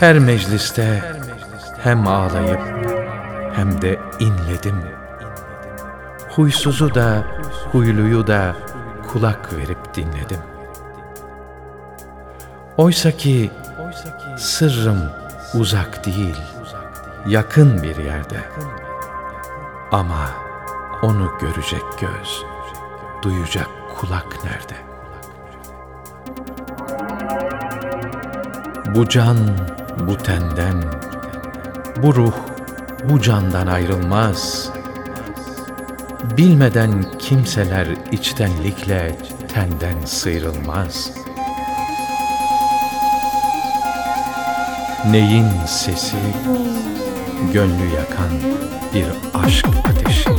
Her mecliste hem ağlayıp hem de inledim. Huysuzu da huyluyu da kulak verip dinledim. Oysa ki sırrım uzak değil, yakın bir yerde. Ama onu görecek göz, duyacak kulak nerede? Bu can bu tenden, bu ruh bu candan ayrılmaz. Bilmeden kimseler içtenlikle tenden sıyrılmaz. Neyin sesi, gönlü yakan bir aşk ateşi.